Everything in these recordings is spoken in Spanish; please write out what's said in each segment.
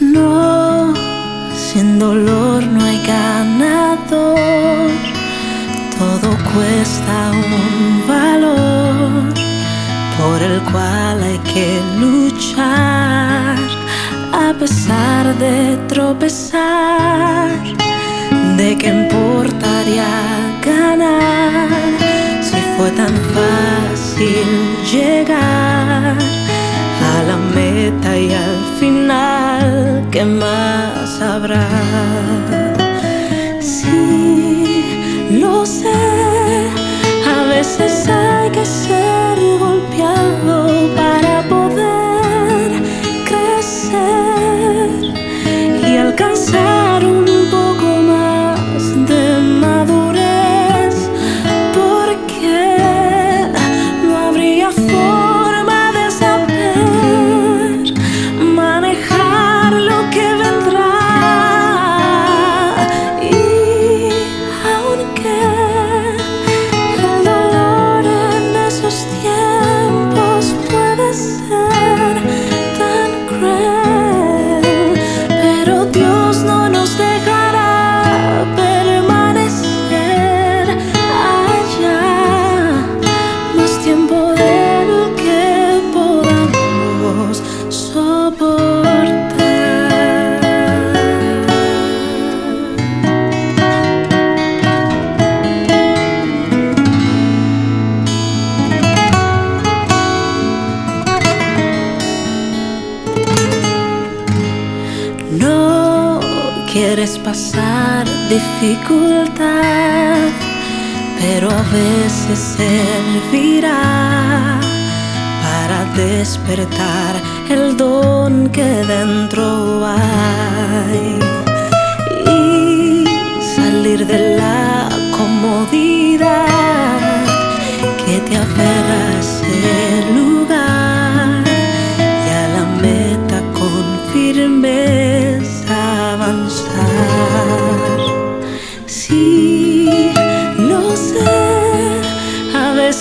No, sin dolor no hay ganador, todo cuesta un valor por el cual hay que luchar a pesar de tropezar. ¿De qué importaría ganar si fue tan fácil llegar a la meta y al final? ¿Qué más habrá? Sí, lo sé, a veces hay que ser Quieres pasar dificultad, pero a veces servirá para despertar el don que dentro hay y salir de la comodidad que te aferra a ese lugar y a la meta con firmeza.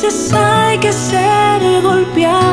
veces hay que ser golpeado.